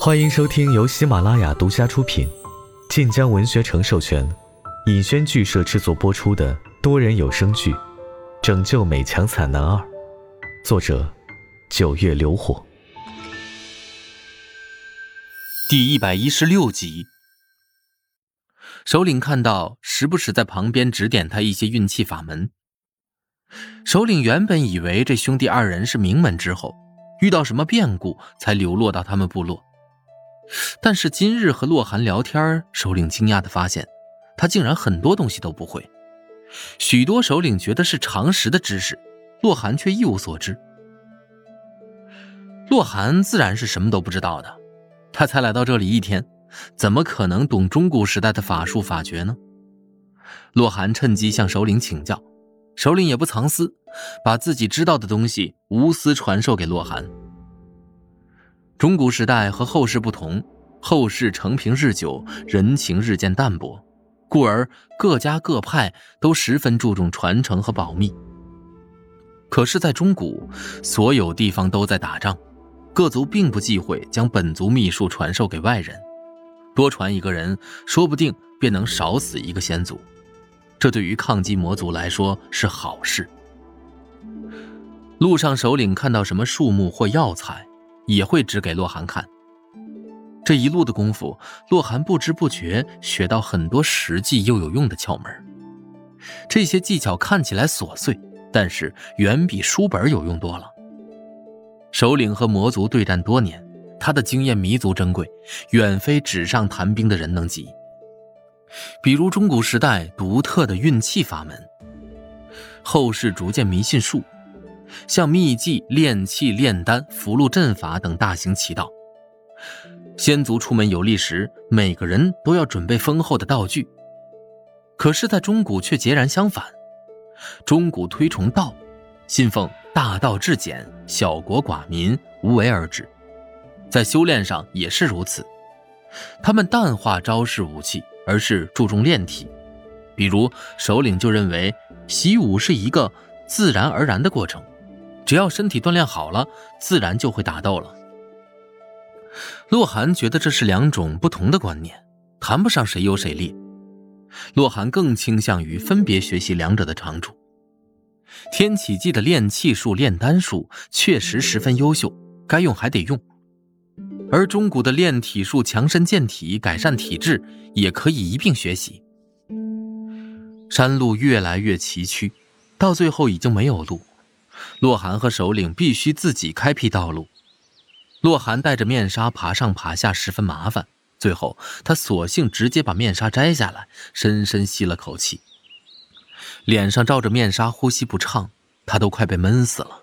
欢迎收听由喜马拉雅独家出品、晋江文学城授权、尹轩剧社制作播出的多人有声剧《拯救美强惨男二》，作者：九月流火，第一百一十六集。首领看到，时不时在旁边指点他一些运气法门。首领原本以为这兄弟二人是名门之后，遇到什么变故才流落到他们部落。但是今日和洛寒聊天，首领惊讶的发现，他竟然很多东西都不会。许多首领觉得是常识的知识，洛寒却一无所知。洛寒自然是什么都不知道的，他才来到这里一天，怎么可能懂中古时代的法术法诀呢？洛寒趁机向首领请教，首领也不藏私，把自己知道的东西无私传授给洛寒。中古时代和后世不同，后世承平日久，人情日渐淡薄，故而各家各派都十分注重传承和保密。可是，在中古，所有地方都在打仗，各族并不忌讳将本族秘术传授给外人，多传一个人，说不定便能少死一个先祖，这对于抗击魔族来说是好事。路上，首领看到什么树木或药材。也会指给洛寒看。这一路的功夫，洛寒不知不觉学到很多实际又有用的窍门。这些技巧看起来琐碎，但是远比书本有用多了。首领和魔族对战多年，他的经验弥足珍贵，远非纸上谈兵的人能及。比如中古时代独特的运气法门，后世逐渐迷信术。像秘技、炼器、炼丹、符箓阵法等大行其道。先族出门游历时，每个人都要准备丰厚的道具。可是，在中古却截然相反。中古推崇道，信奉大道至简，小国寡民，无为而治。在修炼上也是如此，他们淡化招式武器，而是注重炼体。比如，首领就认为习武是一个自然而然的过程。只要身体锻炼好了，自然就会打斗了。洛寒觉得这是两种不同的观念，谈不上谁优谁劣。洛寒更倾向于分别学习两者的长处。天启纪的炼气术、炼丹术确实十分优秀，该用还得用；而中古的炼体术、强身健体、改善体质也可以一并学习。山路越来越崎岖，到最后已经没有路。洛寒和首领必须自己开辟道路。洛寒戴着面纱爬上爬下十分麻烦，最后他索性直接把面纱摘下来，深深吸了口气。脸上罩着面纱，呼吸不畅，他都快被闷死了。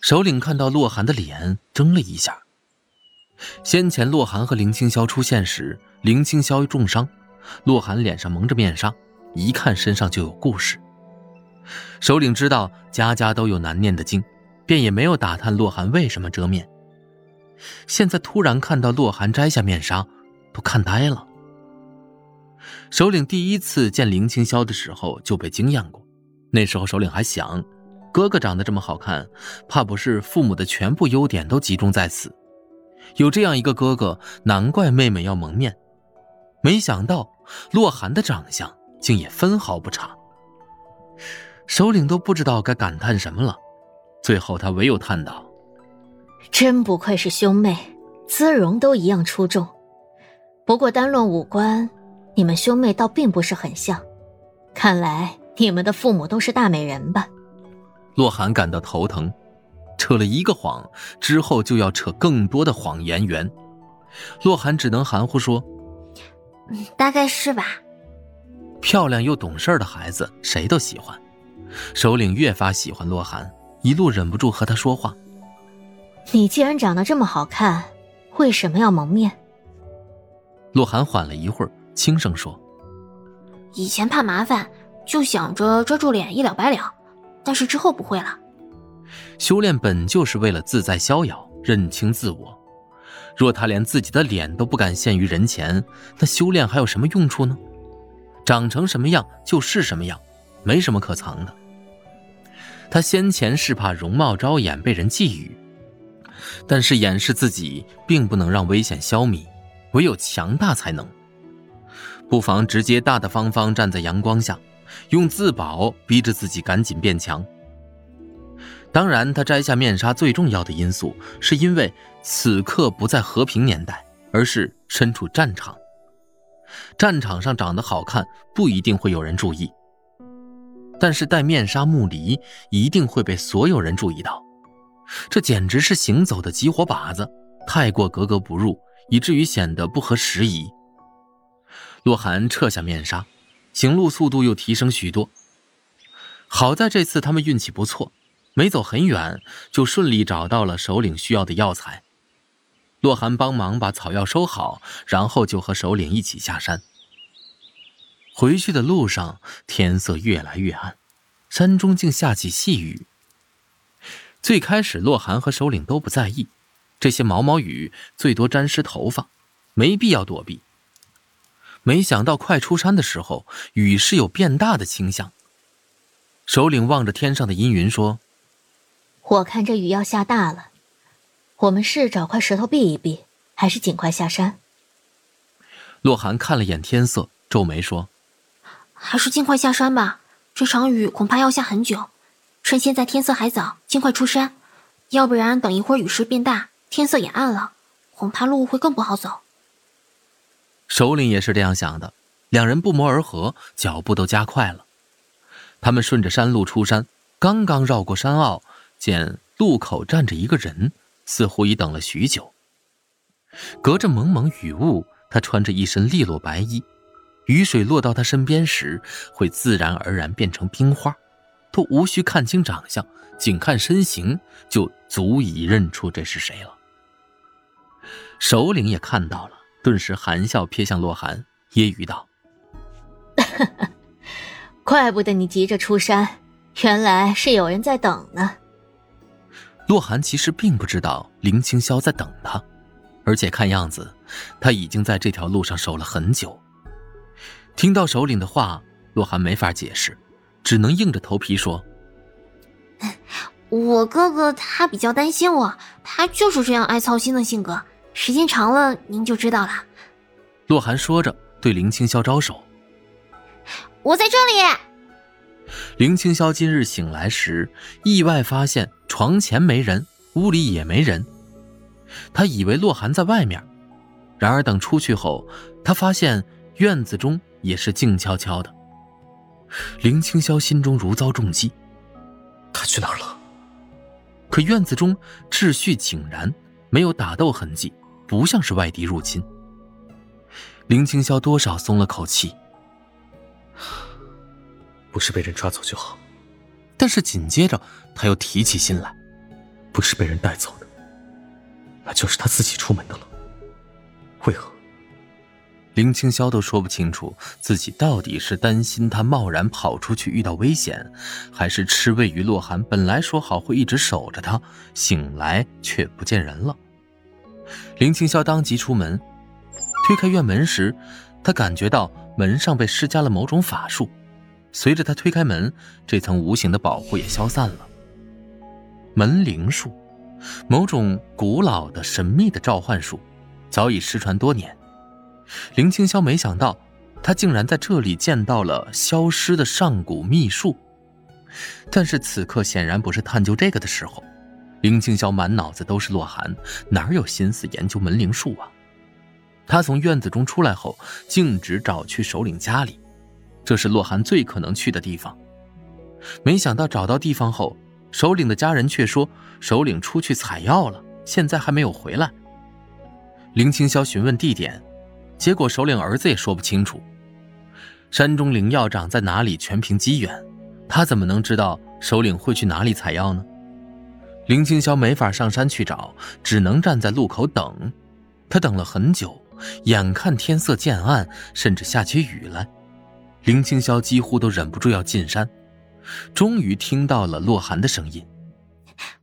首领看到洛寒的脸，怔了一下。先前洛寒和林青霄出现时，林青霄重伤，洛寒脸上蒙着面纱，一看身上就有故事。首领知道家家都有难念的经，便也没有打探洛寒为什么遮面。现在突然看到洛寒摘下面纱，都看呆了。首领第一次见林青霄的时候就被惊艳过，那时候首领还想，哥哥长得这么好看，怕不是父母的全部优点都集中在此。有这样一个哥哥，难怪妹妹要蒙面。没想到洛寒的长相竟也分毫不差。首领都不知道该感叹什么了，最后他唯有叹道：“真不愧是兄妹，姿容都一样出众。不过单论五官，你们兄妹倒并不是很像。看来你们的父母都是大美人吧？”洛寒感到头疼，扯了一个谎之后就要扯更多的谎言圆，洛寒只能含糊说：“大概是吧。”漂亮又懂事的孩子，谁都喜欢。首领越发喜欢洛寒，一路忍不住和他说话。你既然长得这么好看，为什么要蒙面？洛寒缓了一会儿，轻声说：“以前怕麻烦，就想着遮住脸一了百了，但是之后不会了。修炼本就是为了自在逍遥，认清自我。若他连自己的脸都不敢现于人前，那修炼还有什么用处呢？长成什么样就是什么样，没什么可藏的。”他先前是怕容貌招眼被人觊觎，但是掩饰自己并不能让危险消弭，唯有强大才能。不妨直接大大方方站在阳光下，用自保逼着自己赶紧变强。当然，他摘下面纱最重要的因素，是因为此刻不在和平年代，而是身处战场。战场上长得好看不一定会有人注意，但是戴面纱木离一定会被所有人注意到。这简直是行走的急火靶子，太过格格不入，以至于显得不合时宜。洛寒撤下面纱，行路速度又提升许多。好在这次他们运气不错，没走很远就顺利找到了首领需要的药材。洛寒帮忙把草药收好，然后就和首领一起下山。回去的路上，天色越来越暗，山中竟下起细雨。最开始，洛寒和首领都不在意，这些毛毛雨最多沾湿头发，没必要躲避。没想到快出山的时候，雨是有变大的倾向。首领望着天上的阴云说：“我看这雨要下大了，我们是找块石头避一避，还是尽快下山？”洛寒看了眼天色，皱眉说：“还是尽快下山吧，这场雨恐怕要下很久。”趁现在天色还早，尽快出山，要不然等一会儿雨势变大，天色也暗了，恐怕路会更不好走。首领也是这样想的，两人不谋而合，脚步都加快了。他们顺着山路出山，刚刚绕过山坳，见路口站着一个人，似乎已等了许久。隔着蒙蒙雨雾，他穿着一身利落白衣，雨水落到他身边时，会自然而然变成冰花。都无需看清长相，仅看身形就足以认出这是谁了。首领也看到了，顿时含笑瞥向洛寒，揶揄道：“怪不得你急着出山，原来是有人在等呢。”洛寒其实并不知道林清霄在等他，而且看样子他已经在这条路上守了很久。听到首领的话，洛寒没法解释。只能硬着头皮说：“我哥哥他比较担心我，他就是这样爱操心的性格，时间长了您就知道了。”洛寒说着，对林青霄招手：“我在这里。”林青霄今日醒来时，意外发现床前没人，屋里也没人。他以为洛寒在外面，然而等出去后，他发现院子中也是静悄悄的。林青霄心中如遭重击，他去哪儿了？可院子中秩序井然，没有打斗痕迹，不像是外敌入侵。林青霄多少松了口气，不是被人抓走就好。但是紧接着他又提起心来，不是被人带走的，那就是他自己出门的了。为何？林青霄都说不清楚自己到底是担心他贸然跑出去遇到危险，还是吃味于洛寒本来说好会一直守着他，醒来却不见人了。林青霄当即出门，推开院门时，他感觉到门上被施加了某种法术。随着他推开门，这层无形的保护也消散了。门铃术，某种古老的神秘的召唤术，早已失传多年。林青霄没想到，他竟然在这里见到了消失的上古秘术。但是此刻显然不是探究这个的时候。林青霄满脑子都是洛寒，哪有心思研究门铃术啊？他从院子中出来后，径直找去首领家里，这是洛寒最可能去的地方。没想到找到地方后，首领的家人却说首领出去采药了，现在还没有回来。林青霄询问地点。结果首领儿子也说不清楚，山中灵药长在哪里全凭机缘，他怎么能知道首领会去哪里采药呢？林青霄没法上山去找，只能站在路口等。他等了很久，眼看天色渐暗，甚至下起雨来，林青霄几乎都忍不住要进山。终于听到了洛寒的声音：“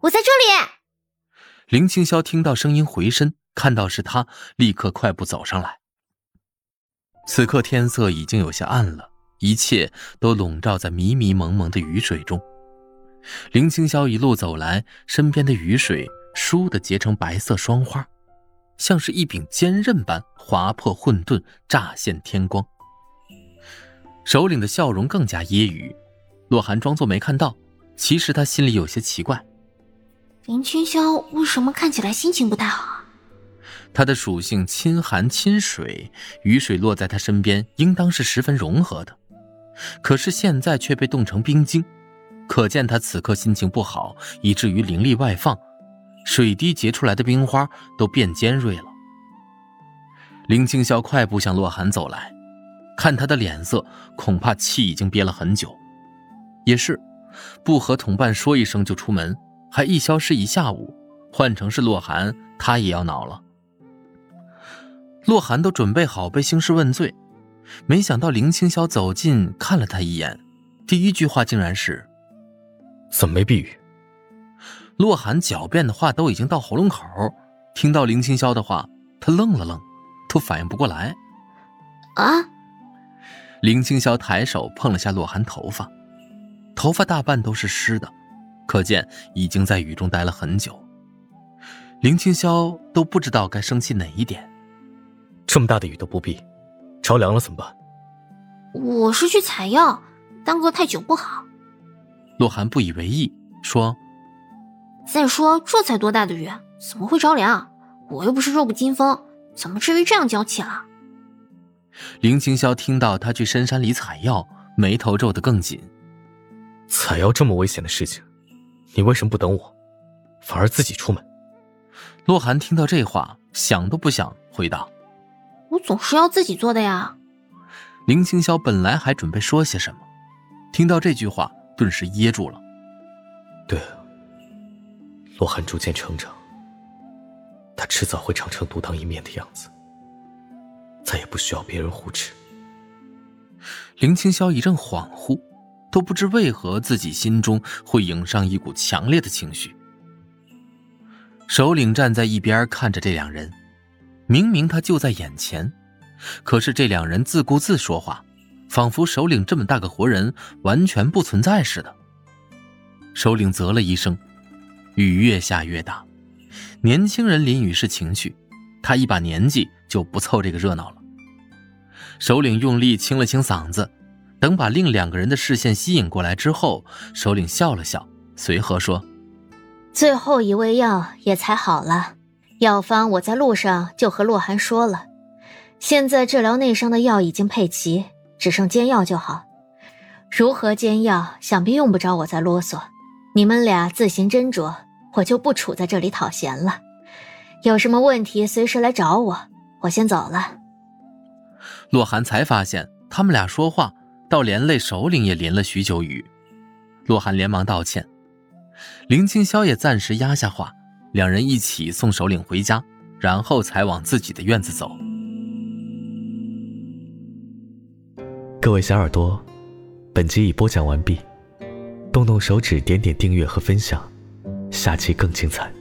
我在这里。”林青霄听到声音回身，看到是他，立刻快步走上来。此刻天色已经有些暗了，一切都笼罩在迷迷蒙蒙的雨水中。林青霄一路走来，身边的雨水倏地结成白色霜花，像是一柄坚刃般划破混沌，乍现天光。首领的笑容更加揶揄，洛寒装作没看到，其实他心里有些奇怪：林清霄为什么看起来心情不太好？他的属性亲寒亲水，雨水落在他身边，应当是十分融合的，可是现在却被冻成冰晶，可见他此刻心情不好，以至于灵力外放，水滴结出来的冰花都变尖锐了。林清霄快步向洛寒走来。看他的脸色，恐怕气已经憋了很久。也是，不和同伴说一声就出门，还一消失一下午。换成是洛寒，他也要恼了。洛寒都准备好被兴师问罪，没想到林清霄走近看了他一眼，第一句话竟然是：“怎么没避雨？”洛寒狡辩的话都已经到喉咙口，听到林清霄的话，他愣了愣，都反应不过来。啊！林清霄抬手碰了下洛寒头发，头发大半都是湿的，可见已经在雨中待了很久。林清霄都不知道该生气哪一点。这么大的雨都不避，着凉了怎么办？我是去采药，耽搁太久不好。洛寒不以为意，说：“再说这才多大的雨，怎么会着凉？我又不是弱不禁风，怎么至于这样娇气了？”林清霄听到他去深山里采药，眉头皱得更紧。采药这么危险的事情，你为什么不等我，反而自己出门？洛寒听到这话，想都不想回答：“我总是要自己做的呀。”林清霄本来还准备说些什么，听到这句话，顿时噎住了。对，洛寒逐渐成长，他迟早会长成独当一面的样子。再也不需要别人护持。林清霄一阵恍惚，都不知为何自己心中会涌上一股强烈的情绪。首领站在一边看着这两人，明明他就在眼前，可是这两人自顾自说话，仿佛首领这么大个活人完全不存在似的。首领啧了一声，雨越下越大，年轻人淋雨是情趣，他一把年纪就不凑这个热闹了。首领用力清了清嗓子，等把另两个人的视线吸引过来之后，首领笑了笑，随和说：“最后一味药也采好了，药方我在路上就和洛寒说了，现在治疗内伤的药已经配齐，只剩煎药就好。如何煎药，想必用不着我再啰嗦，你们俩自行斟酌，我就不杵在这里讨嫌了。有什么问题随时来找我，我先走了。”洛寒才发现，他们俩说话，倒连累首领也淋了许久雨。洛寒连忙道歉，林清霄也暂时压下话，两人一起送首领回家，然后才往自己的院子走。各位小耳朵，本集已播讲完毕，动动手指点点订阅和分享，下期更精彩。